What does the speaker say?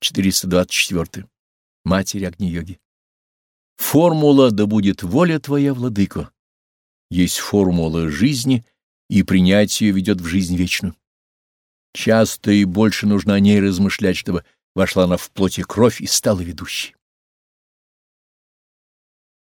424. Матерь Агни-йоги. Формула «Да будет воля твоя, владыко» есть формула жизни, и принятие ее ведет в жизнь вечную. Часто и больше нужно о ней размышлять, чтобы вошла она в плоть и кровь и стала ведущей.